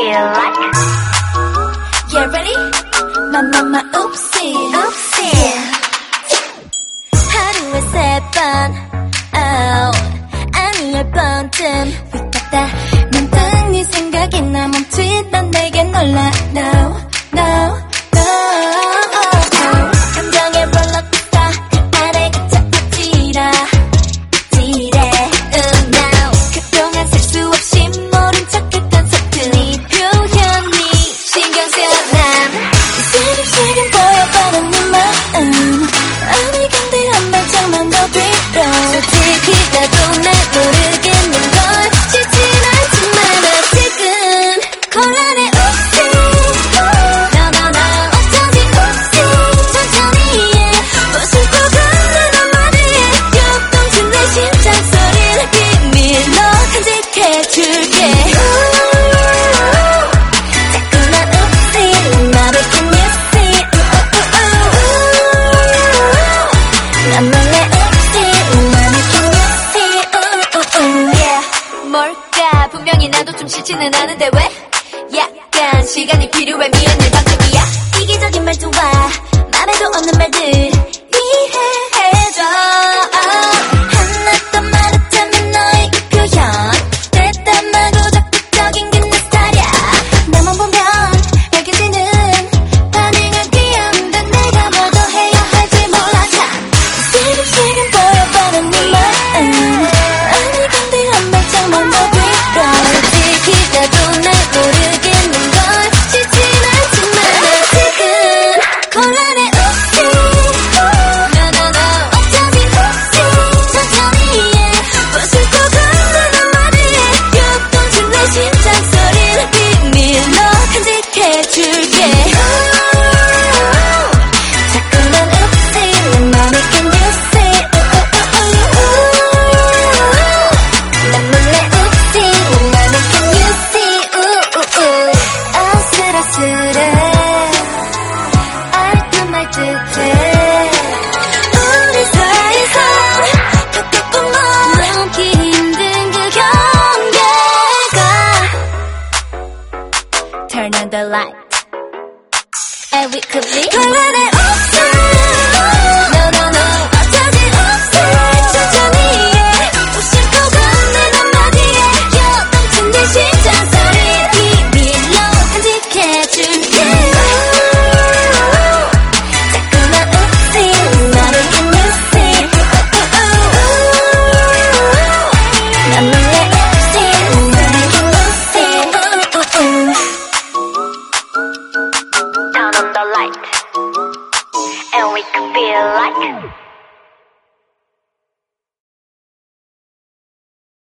feel like. Yeah, ready? My, my, my, oopsie. Oopsie. Yeah. 하루에 세 번, oh. 아니, 열 번쯤. We got that. 난 당네 생각이나 멈칫던 내게 놀라, no. 생각은 하는데 왜? 약간 시간이 필요해 미안해 방금이야. 이기적인 말투와 맘에도 없는 말들. the light. And we could be. feel like.